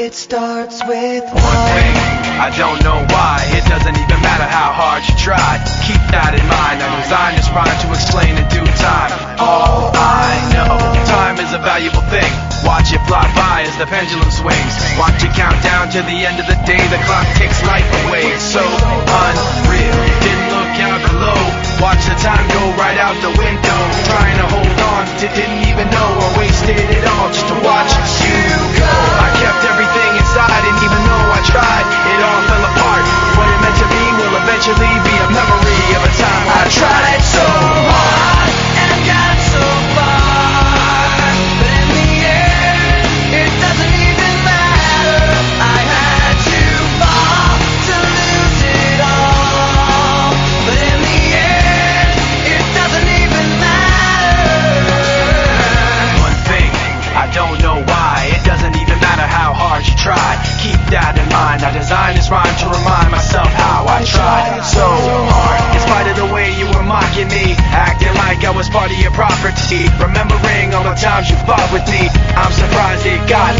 It starts with One thing, I don't know why. It doesn't even matter how hard you try. Keep that in mind. I'm designed this rhyme to explain in due time. All I know, time is a valuable thing. Watch it fly by as the pendulum swings. Watch it count down to the end of the day. The clock takes life away. It's so unreal. Didn't look out below. Watch the time go I don't know why. It doesn't even matter how hard you try. Keep that in mind. I designed this rhyme to remind myself how I tried so hard. In spite of the way you were mocking me, acting like I was part of your property. Remembering all the times you fought with me, I'm surprised it got